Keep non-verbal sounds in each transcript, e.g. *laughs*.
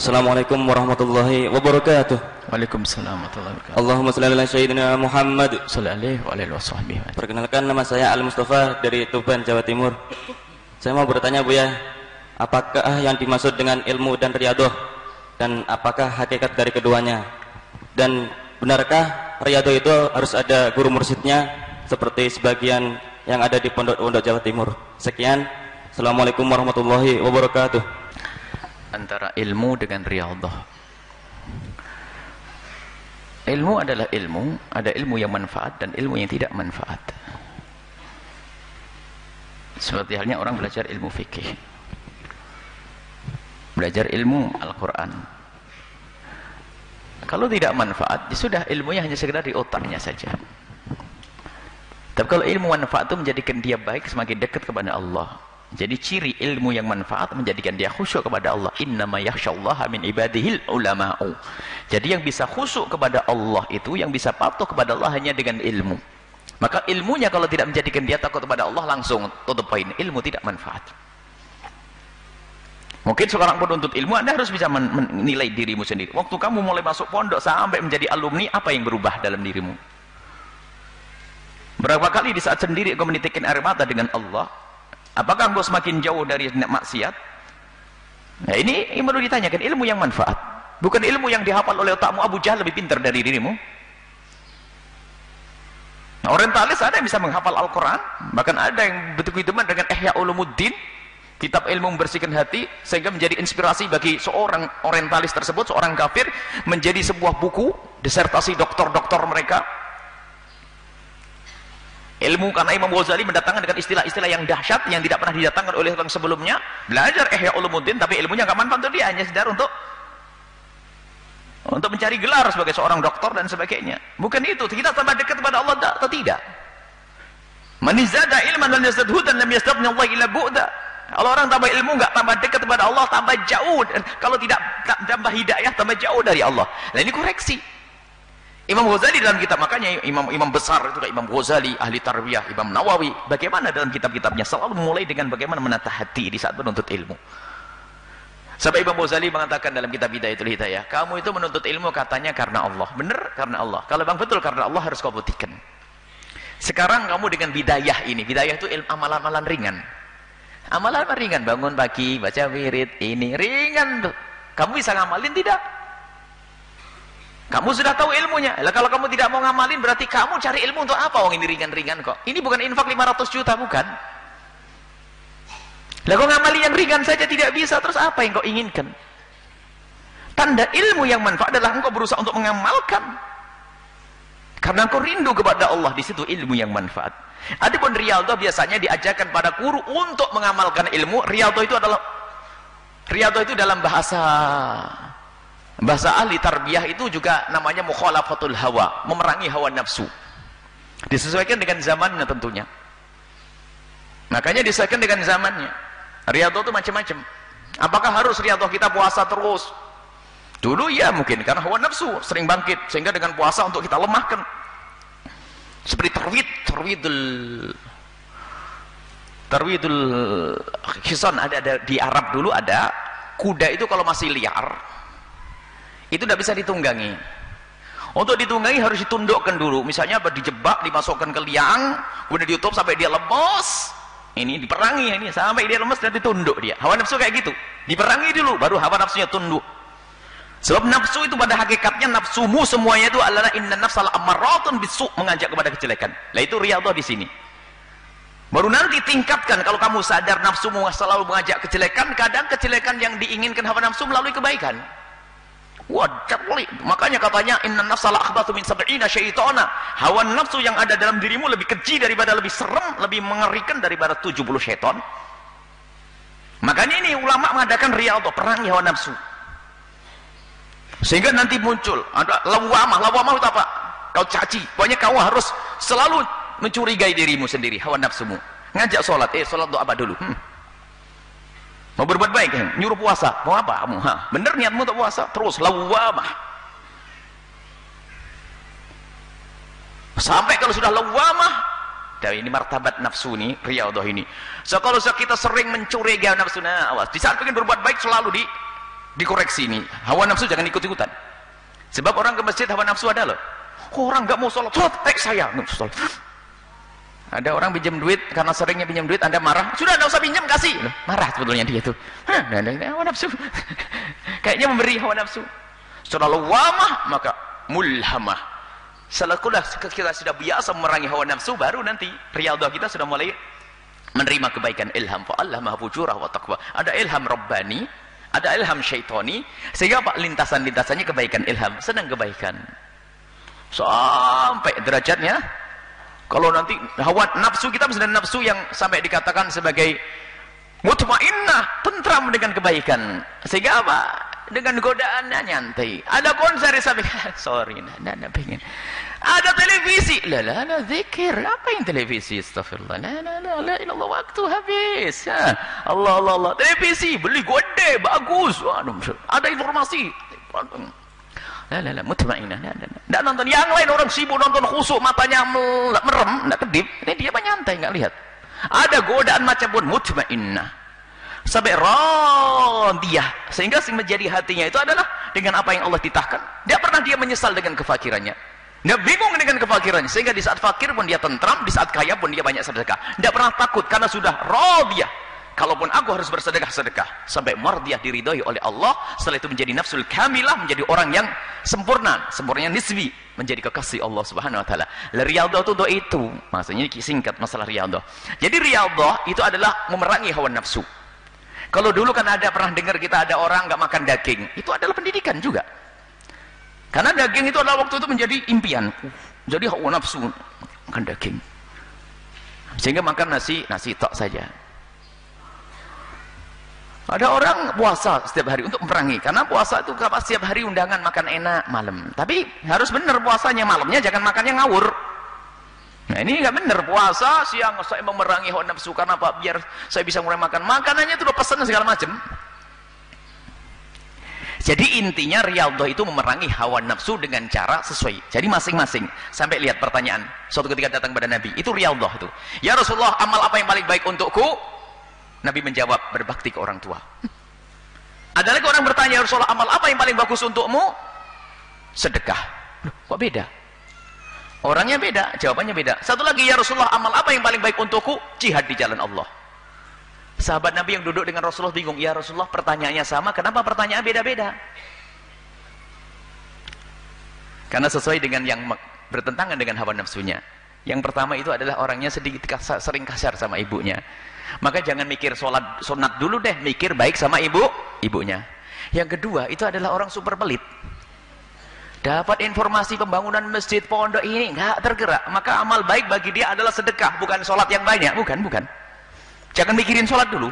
Assalamualaikum warahmatullahi wabarakatuh. Waalaikumsalam warahmatullahi wabarakatuh. Allahumma salli ala sayyidina Muhammad. Sallallahu alaihi wasallam. Perkenalkan nama saya Al Mustafa dari Tuban, Jawa Timur. Saya mau bertanya Bu ya, apakah yang dimaksud dengan ilmu dan riadoh dan apakah hakikat dari keduanya? Dan benarkah riadoh itu harus ada guru mursidnya seperti sebagian yang ada di pondok-pondok Jawa Timur? Sekian. Assalamualaikum warahmatullahi wabarakatuh. Antara ilmu dengan riyadhah. Ilmu adalah ilmu, ada ilmu yang manfaat dan ilmu yang tidak manfaat. Seperti halnya orang belajar ilmu fikih. Belajar ilmu Al-Quran. Kalau tidak manfaat, ya sudah ilmunya hanya sekedar di otaknya saja. Tapi kalau ilmu manfaat itu menjadikan dia baik semakin dekat kepada Allah. Jadi ciri ilmu yang manfaat menjadikan dia khusyuk kepada Allah. Innama yakhsyallaha min ibadihil ulama'u. Jadi yang bisa khusyuk kepada Allah itu, yang bisa patuh kepada Allah hanya dengan ilmu. Maka ilmunya kalau tidak menjadikan dia takut kepada Allah langsung tutup poin. Ilmu tidak manfaat. Mungkin seorang penuntut ilmu Anda harus bisa menilai dirimu sendiri. Waktu kamu mulai masuk pondok sampai menjadi alumni, apa yang berubah dalam dirimu? Berapa kali di saat sendiri kau menitikin air mata dengan Allah, Apakah engkau semakin jauh dari maksiat? Nah ini, ini perlu ditanyakan ilmu yang manfaat. Bukan ilmu yang dihafal oleh otakmu Abu Jahal lebih pintar dari dirimu. Nah, orientalis ada yang bisa menghafal Al-Quran. Bahkan ada yang betul-betul dengan Ihya Ulumuddin. Kitab ilmu membersihkan hati. Sehingga menjadi inspirasi bagi seorang orientalis tersebut, seorang kafir. Menjadi sebuah buku, disertasi doktor-doktor mereka ilmu karena Imam Ghazali mendatangkan dengan istilah-istilah yang dahsyat yang tidak pernah didatangkan oleh orang sebelumnya. Belajar Ihya Ulumuddin tapi ilmunya nggak manfaat untuk dia hanya sedar untuk untuk mencari gelar sebagai seorang doktor dan sebagainya. Bukan itu. Kita tambah dekat kepada Allah atau tidak? Manizada ilman dan yazdadhudan lam yazdadni Allah illa bu'da. Kalau orang tambah ilmu nggak tambah dekat kepada Allah tambah jauh. Kalau tidak tambah hidayah tambah jauh dari Allah. Nah ini koreksi Imam Ghazali dalam kitab makanya imam imam besar itu Imam Ghazali ahli tarbiyah Imam Nawawi bagaimana dalam kitab-kitabnya? Selalu mulai dengan bagaimana menata hati di saat menuntut ilmu. Sampai Imam Ghazali mengatakan dalam kitab itu Hidayah kamu itu menuntut ilmu katanya karena Allah. Benar karena Allah. Kalau bang betul karena Allah harus kau buktikan. Sekarang kamu dengan bidayah ini bidayah itu amalan-amalan ringan. Amalan ringan bangun pagi baca wirid ini ringan tuh. Kamu bisa ngamalin tidak kamu sudah tahu ilmunya. Lah kalau kamu tidak mau ngamalin berarti kamu cari ilmu untuk apa? Wong ini ringan-ringan kok. Ini bukan infak 500 juta bukan? Lah kok ngamali yang ringan saja tidak bisa terus apa yang kau inginkan? Tanda ilmu yang manfaat adalah engkau berusaha untuk mengamalkan. Karena engkau rindu kepada Allah di situ ilmu yang manfaat. Adapun riyadhah biasanya diajarkan pada guru untuk mengamalkan ilmu. Riyadhah itu adalah riyadhah itu dalam bahasa bahasa ahli tarbiyah itu juga namanya mukhalafatul hawa memerangi hawa nafsu. Disesuaikan dengan zamannya tentunya. Makanya disesuaikan dengan zamannya. Riyadhah itu macam-macam. Apakah harus riyadhah kita puasa terus? Dulu ya mungkin karena hawa nafsu sering bangkit sehingga dengan puasa untuk kita lemahkan. Seperti terwid terwidul terwidul khisan ada, ada di Arab dulu ada kuda itu kalau masih liar itu tidak bisa ditunggangi. Untuk ditunggangi harus ditundukkan dulu. Misalnya dijebak dimasukkan ke liang kemudian ditutup sampai dia lemes. Ini diperangi ini sampai dia lemes dan ditunduk dia. Hawa nafsu kayak gitu. Diperangi dulu baru hawa nafsunya tunduk. Sebab nafsu itu pada hakikatnya nafsumu semuanya itu adalah inna nafsal amaratun bisu mengajak kepada kejelekan. Lah itu riyadhah di sini. Baru nanti tingkatkan kalau kamu sadar nafsumu selalu mengajak kejelekan kadang kejelekan yang diinginkan hawa nafsu melalui kebaikan Wajar Makanya katanya inna nafsa la akhbatu min sab'ina syaitana. Hawa nafsu yang ada dalam dirimu lebih keji daripada lebih serem, lebih mengerikan daripada 70 syaitan. Makanya ini ulama mengadakan riyadhah perang hawa nafsu. Sehingga nanti muncul ada lawamah. Lawamah itu apa? Kau caci. Pokoknya kau harus selalu mencurigai dirimu sendiri, hawa nafsumu. Ngajak sholat, eh sholat doa apa dulu? Hmm mau berbuat baik ya? nyuruh puasa. Mau apa? Kamu ha? bener niatmu untuk puasa? Terus lawamah sampai kalau sudah lawamah dan ini martabat nafsu ini riyadhah ini. So kalau kita sering mencurigai nafsu nah awas. Di saat ingin berbuat baik selalu di dikoreksi ini. Hawa nafsu jangan ikut-ikutan. Sebab orang ke masjid hawa nafsu ada loh. Orang nggak mau sholat? Sholat eh saya. Nggak sholat ada orang pinjam duit karena seringnya pinjam duit anda marah. Sudah nggak usah pinjam kasih. Marah sebetulnya dia tuh. Hawa nafsu. *laughs* Kayaknya memberi hawa nafsu. Setelah lawamah maka mulhamah. Setelah kita sudah biasa memerangi hawa nafsu baru nanti riyadhah kita sudah mulai menerima kebaikan. Ilham fa Allah maha fujurah wa taqwa. Ada ilham rabbani ada ilham syaitoni sehingga pak lintasan-lintasannya kebaikan. Ilham senang kebaikan. Sampai derajatnya kalau nanti hawa nafsu kita misalnya nafsu yang sampai dikatakan sebagai mutmainnah tentram dengan kebaikan. Sehingga apa? Dengan godaannya nyantai. Ada konser sampai *laughs* sorry nah, nah, nah, pengen ada televisi. La la la zikir. Apa yang televisi? Astagfirullah la la la la ilallah waktu habis. Ya. Allah Allah Allah. Televisi. Beli gede. Bagus. Waduh, ada informasi la la mutmainah nonton. Yang lain orang sibuk nonton khusuk matanya merem tidak kedip. Ini dia menyantai nggak lihat. Ada godaan macam pun mutmainnah sampai radiyah sehingga menjadi hatinya itu adalah dengan apa yang Allah titahkan. Tidak pernah dia menyesal dengan kefakirannya. Dia bingung dengan kefakirannya. Sehingga di saat fakir pun dia tentram, di saat kaya pun dia banyak sedekah. Tidak pernah takut karena sudah radiyah. Kalaupun aku harus bersedekah-sedekah sampai mardiyah diridhoi oleh Allah, setelah itu menjadi nafsul kamilah, menjadi orang yang sempurna, sempurnanya nisbi, menjadi kekasih Allah Subhanahu wa taala. Riyadhah itu untuk itu. Maksudnya singkat masalah riyadhah. Jadi riyadhah itu adalah memerangi hawa nafsu. Kalau dulu kan ada pernah dengar kita ada orang nggak makan daging, itu adalah pendidikan juga. Karena daging itu adalah waktu itu menjadi impian. Jadi hawa nafsu makan daging. Sehingga makan nasi, nasi tok saja. Ada orang puasa setiap hari untuk memerangi. Karena puasa itu kapan setiap hari undangan makan enak malam. Tapi harus benar puasanya malamnya jangan makannya ngawur. Nah ini nggak benar puasa siang saya memerangi hawa nafsu karena apa? Biar saya bisa mulai makan. Makanannya itu udah pesan segala macam. Jadi intinya riyadhah itu memerangi hawa nafsu dengan cara sesuai. Jadi masing-masing. Sampai lihat pertanyaan. Suatu ketika datang pada Nabi. Itu riyadhah itu. Ya Rasulullah, amal apa yang paling baik untukku? Nabi menjawab, berbakti ke orang tua. Ada lagi orang bertanya, ya Rasulullah, amal apa yang paling bagus untukmu? Sedekah. Loh, kok beda? Orangnya beda, jawabannya beda. Satu lagi, ya Rasulullah, amal apa yang paling baik untukku? Jihad di jalan Allah. Sahabat Nabi yang duduk dengan Rasulullah bingung. Ya Rasulullah pertanyaannya sama, kenapa pertanyaan beda-beda? Karena sesuai dengan yang bertentangan dengan hawa nafsunya. Yang pertama itu adalah orangnya sedikit kasar, sering kasar sama ibunya. Maka jangan mikir sholat sunat dulu deh, mikir baik sama ibu, ibunya. Yang kedua itu adalah orang super pelit. Dapat informasi pembangunan masjid pondok ini nggak tergerak, maka amal baik bagi dia adalah sedekah, bukan sholat yang banyak, bukan, bukan. Jangan mikirin sholat dulu.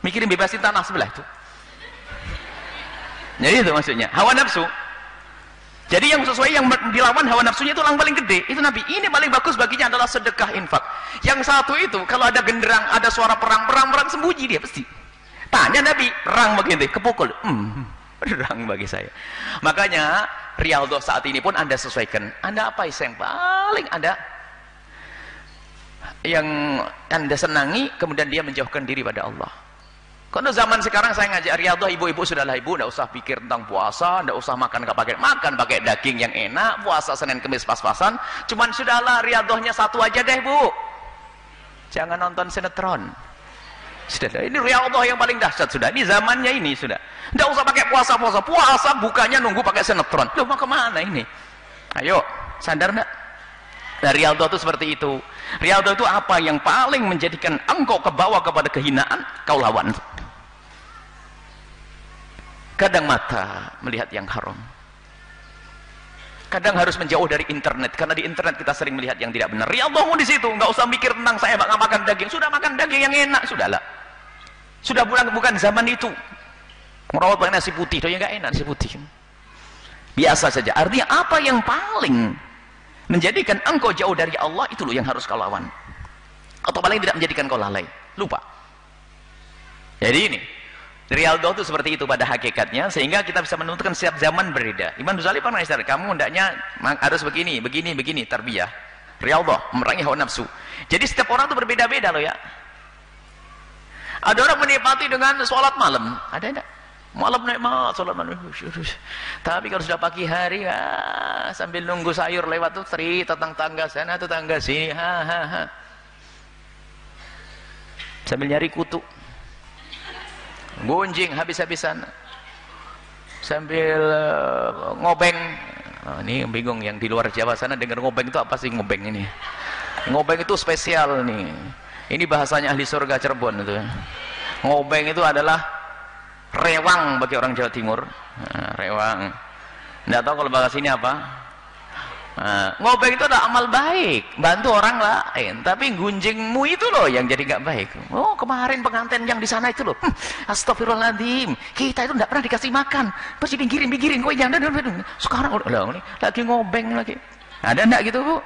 Mikirin bebasin tanah sebelah itu. Jadi itu maksudnya. Hawa nafsu. Jadi yang sesuai yang dilawan hawa nafsunya itu yang paling gede. Itu Nabi. Ini paling bagus baginya adalah sedekah infak. Yang satu itu kalau ada genderang, ada suara perang, perang, perang sembunyi dia pasti. Tanya Nabi, perang begini, kepukul. Hmm, *laughs* perang bagi saya. Makanya Riyadhah saat ini pun Anda sesuaikan. Anda apa yang paling Anda yang anda senangi kemudian dia menjauhkan diri pada Allah karena zaman sekarang saya ngajak riadah ibu-ibu sudahlah ibu tidak usah pikir tentang puasa tidak usah makan nggak pakai makan pakai daging yang enak puasa Senin Kemis pas-pasan. Cuman sudahlah riadahnya satu aja deh bu. Jangan nonton sinetron. Sudah ini riadah yang paling dahsyat sudah. Ini zamannya ini sudah. Tidak usah pakai puasa-puasa puasa. Bukannya nunggu pakai sinetron. Loh mau ke mana ini? Ayo sadar enggak Nah, riyadhah itu seperti itu. Riyadhah itu apa yang paling menjadikan engkau ke bawah kepada kehinaan, kau lawan. Kadang mata melihat yang haram. Kadang harus menjauh dari internet karena di internet kita sering melihat yang tidak benar. Riyadhahmu di situ, nggak usah mikir tentang saya nggak makan daging. Sudah makan daging yang enak, sudahlah. Sudah bukan bukan zaman itu. Merawat pakai nasi putih, yang nggak enak nasi putih. Biasa saja. Artinya apa yang paling menjadikan engkau jauh dari Allah itu loh yang harus kau lawan atau paling tidak menjadikan kau lalai lupa jadi ini Riyadhah itu seperti itu pada hakikatnya sehingga kita bisa menentukan setiap zaman berbeda. Imam Ghazali pernah isyarat kamu hendaknya harus begini begini begini tarbiyah. Riyadhah memerangi hawa nafsu. Jadi setiap orang itu berbeda-beda loh ya. Ada orang menikmati dengan sholat malam. Ada enggak? Malam nikmat sholat malam. Tapi kalau sudah pagi hari ah, sambil nunggu sayur lewat tuh tri tentang tangga sana tuh tangga sini. Ha, ha, ha. sambil nyari kutu gunjing habis-habisan. Sambil uh, ngobeng. Oh, ini bingung yang di luar Jawa sana dengar ngobeng itu apa sih ngobeng ini? Ngobeng itu spesial nih. Ini bahasanya ahli surga Cirebon itu. Ngobeng itu adalah rewang bagi orang Jawa Timur. Nah, rewang. Tidak tahu kalau bahasa ini apa Nah, ngobeng itu adalah amal baik, bantu orang lain. Tapi gunjingmu itu loh yang jadi nggak baik. Oh kemarin pengantin yang di sana itu loh, hm, Astagfirullahaladzim, kita itu tidak pernah dikasih makan, pasti pinggirin pinggirin kue jangan. Sekarang loh lagi ngobeng lagi. Ada enggak gitu bu?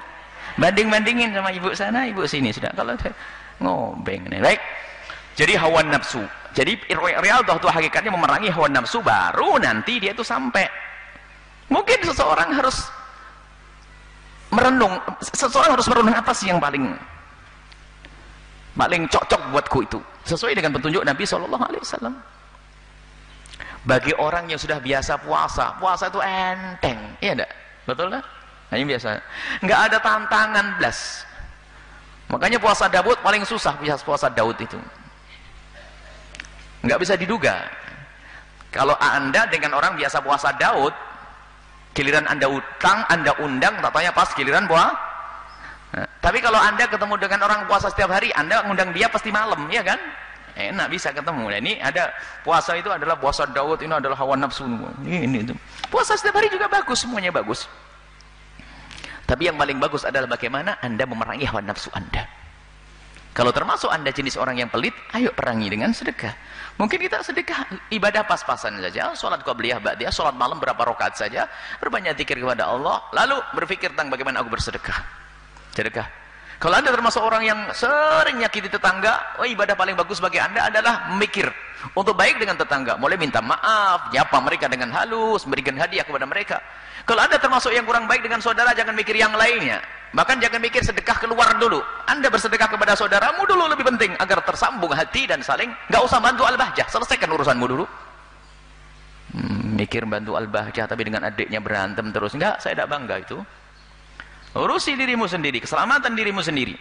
Banding bandingin sama ibu sana, ibu sini sudah. Kalau ada ngobeng nih, baik. Jadi hawa nafsu. Jadi real tuh hakikatnya memerangi hawa nafsu baru nanti dia itu sampai. Mungkin seseorang harus merenung seseorang harus merenung apa sih yang paling paling cocok buatku itu? Sesuai dengan petunjuk Nabi Shallallahu Alaihi Wasallam. Bagi orang yang sudah biasa puasa puasa itu enteng iya enggak? Betul lah hanya biasa. Nggak ada tantangan belas makanya puasa Daud paling susah puasa Daud itu. Nggak bisa diduga. Kalau anda dengan orang biasa puasa Daud giliran anda utang anda undang tak pas giliran puasa nah, tapi kalau anda ketemu dengan orang puasa setiap hari anda undang dia pasti malam ya kan? Enak bisa ketemu. Nah, ini ada puasa itu adalah puasa Daud ini adalah hawa nafsu. Ini, ini itu. Puasa setiap hari juga bagus semuanya bagus. Tapi yang paling bagus adalah bagaimana anda memerangi hawa nafsu anda kalau termasuk anda jenis orang yang pelit, ayo perangi dengan sedekah. Mungkin kita sedekah ibadah pas-pasan saja, sholat qabliyah ba'diyah, sholat malam berapa rakaat saja, berbanyak zikir kepada Allah, lalu berpikir tentang bagaimana aku bersedekah. Sedekah. Kalau anda termasuk orang yang sering nyakiti tetangga, oh ibadah paling bagus bagi anda adalah memikir untuk baik dengan tetangga. Mulai minta maaf, nyapa mereka dengan halus, memberikan hadiah kepada mereka. Kalau anda termasuk yang kurang baik dengan saudara, jangan mikir yang lainnya. Bahkan jangan mikir sedekah keluar dulu. Anda bersedekah kepada saudaramu dulu lebih penting agar tersambung hati dan saling. Gak usah bantu al-bahjah, selesaikan urusanmu dulu. Hmm, mikir bantu al-bahjah tapi dengan adiknya berantem terus. Enggak, saya tidak bangga itu. Urusi dirimu sendiri, keselamatan dirimu sendiri.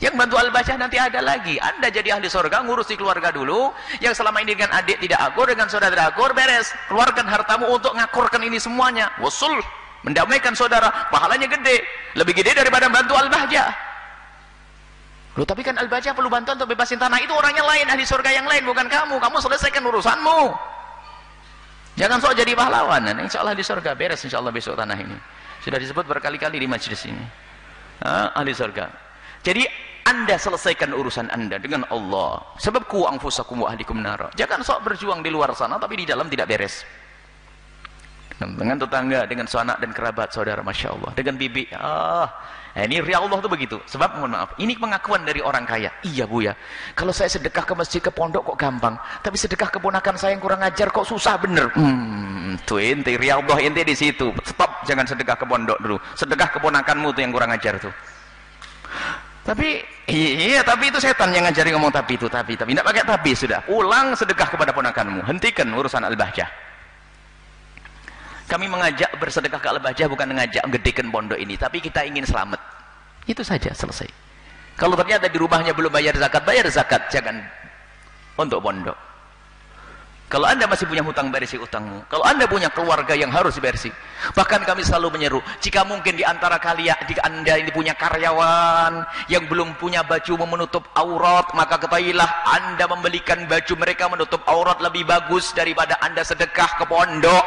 Yang bantu al-bahjah nanti ada lagi. Anda jadi ahli surga, ngurusi keluarga dulu. Yang selama ini dengan adik tidak akur, dengan saudara tidak akur, beres. Keluarkan hartamu untuk ngakurkan ini semuanya. Wasul. Mendamaikan saudara. Pahalanya gede. Lebih gede daripada bantu al-bahjah. Loh, tapi kan al-bahjah perlu bantuan untuk bebasin tanah. Itu orangnya lain, ahli surga yang lain, bukan kamu. Kamu selesaikan urusanmu. Jangan sok jadi pahlawan. Nah, insya Allah di surga beres insya Allah besok tanah ini. Sudah disebut berkali-kali di majlis ini. Ah, ahli surga. Jadi anda selesaikan urusan anda dengan Allah. Sebab ku anfusakum wa ahlikum nara. Jangan sok berjuang di luar sana tapi di dalam tidak beres. Dengan tetangga, dengan sanak dan kerabat saudara, masya Allah. Dengan bibi, ah, nah ini ria Allah itu begitu. Sebab mohon maaf, ini pengakuan dari orang kaya. Iya bu ya. Kalau saya sedekah ke masjid ke pondok kok gampang, tapi sedekah keponakan saya yang kurang ajar kok susah bener. Hmm, tuh inti ria Allah inti di situ. Stop, jangan sedekah ke pondok dulu. Sedekah keponakanmu tuh yang kurang ajar tuh tapi iya tapi itu setan yang ngajari ngomong tapi itu tapi tapi. Tidak pakai tapi sudah. Pulang sedekah kepada ponakanmu. Hentikan urusan al-bahjah. Kami mengajak bersedekah ke al-bahjah bukan mengajak gedekan pondok ini tapi kita ingin selamat. Itu saja selesai. Kalau ternyata di rumahnya belum bayar zakat bayar zakat jangan. Untuk pondok kalau anda masih punya hutang berisi utangmu. Kalau anda punya keluarga yang harus dibersi. Bahkan kami selalu menyeru. Jika mungkin di antara kalian, jika anda ini punya karyawan yang belum punya baju menutup aurat, maka ketahuilah anda membelikan baju mereka menutup aurat lebih bagus daripada anda sedekah ke pondok.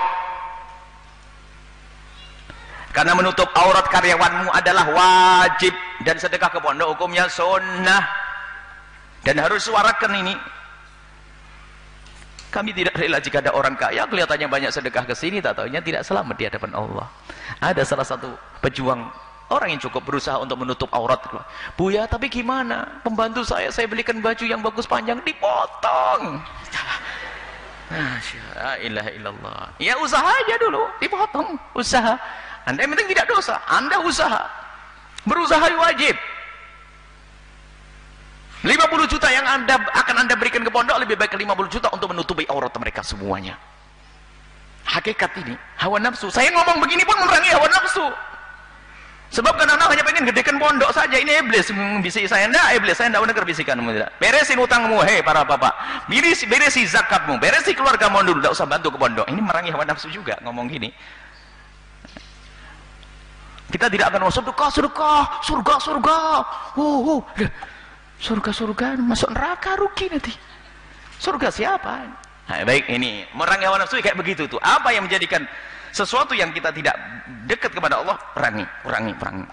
Karena menutup aurat karyawanmu adalah wajib dan sedekah ke pondok hukumnya sunnah. Dan harus suarakan ini kami tidak rela jika ada orang kaya kelihatannya banyak sedekah ke sini tak tahunya tidak selamat di hadapan Allah. Ada salah satu pejuang orang yang cukup berusaha untuk menutup aurat. Buya, tapi gimana? Pembantu saya saya belikan baju yang bagus panjang dipotong. Masya illallah. Ya usaha aja dulu, dipotong. Usaha. Anda yang penting tidak dosa. Anda usaha. Berusaha wajib. 50 juta yang anda akan anda berikan ke pondok lebih baik 50 juta untuk menutupi aurat mereka semuanya. Hakikat ini hawa nafsu. Saya ngomong begini pun memerangi hawa nafsu. Sebab kan anak hanya pengen gedekan pondok saja. Ini iblis bisi saya. Enggak iblis saya enggak bisikanmu. Tidak beresin utangmu hei para bapak. Beresi beresi zakatmu. Beresi keluargamu dulu. Tidak usah bantu ke pondok. Ini merangi hawa nafsu juga ngomong gini. Kita tidak akan masuk sedekah sedekah surga surga. Oh, oh. Surga surga masuk neraka rugi nanti. Surga siapa? Nah, baik ini merangi hawa nafsu kayak begitu tuh. Apa yang menjadikan sesuatu yang kita tidak dekat kepada Allah? Perangi perangi perangi.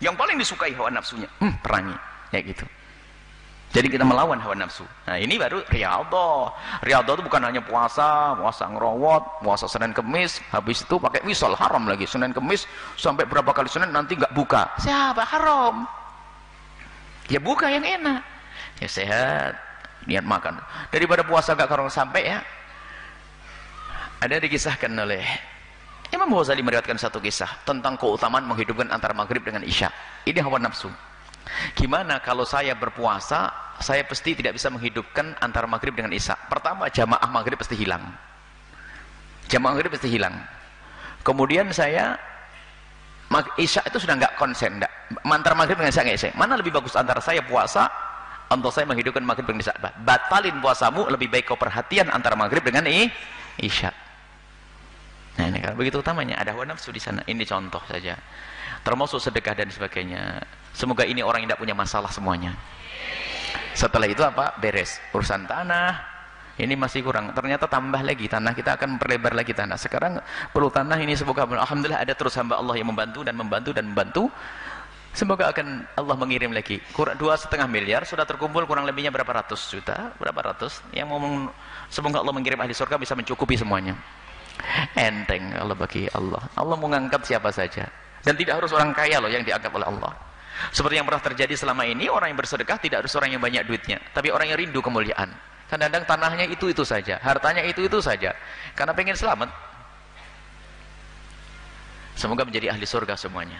Yang paling disukai hawa nafsunya? Hmm, perangi. Kayak gitu. Jadi kita melawan hawa nafsu. Nah ini baru riyadhah riyadhah itu bukan hanya puasa puasa ngerowot puasa Senin Kemis habis itu pakai wisol haram lagi. Senin Kemis sampai berapa kali Senin nanti nggak buka. Siapa? Haram ya buka yang enak ya sehat niat makan daripada puasa gak karong sampai ya ada dikisahkan oleh Imam Ghazali meriwayatkan satu kisah tentang keutamaan menghidupkan antara maghrib dengan isya. Ini hawa nafsu. Gimana kalau saya berpuasa, saya pasti tidak bisa menghidupkan antara maghrib dengan isya. Pertama, jamaah maghrib pasti hilang. Jamaah maghrib pasti hilang. Kemudian saya isya itu sudah nggak konsen, enggak. Antara maghrib dengan isya nggak isya. Mana lebih bagus antara saya puasa untuk saya menghidupkan maghrib dengan isya? Batalin puasamu lebih baik kau perhatian antara maghrib dengan isya Nah ini kalau begitu utamanya ada hawa nafsu di sana. Ini contoh saja. Termasuk sedekah dan sebagainya. Semoga ini orang yang tidak punya masalah semuanya. Setelah itu apa? Beres. Urusan tanah. Ini masih kurang. Ternyata tambah lagi tanah. Kita akan memperlebar lagi tanah. Sekarang perlu tanah ini semoga Alhamdulillah ada terus hamba Allah yang membantu dan membantu dan membantu. Semoga akan Allah mengirim lagi. Kurang dua setengah miliar sudah terkumpul kurang lebihnya berapa ratus juta, berapa ratus. Yang mau semoga Allah mengirim ahli surga bisa mencukupi semuanya enteng kalau bagi Allah Allah mengangkat siapa saja dan tidak harus orang kaya loh yang dianggap oleh Allah seperti yang pernah terjadi selama ini orang yang bersedekah tidak harus orang yang banyak duitnya tapi orang yang rindu kemuliaan. Kadang-kadang tanahnya itu-itu saja hartanya itu-itu saja. Karena pengen selamat. Semoga menjadi ahli surga semuanya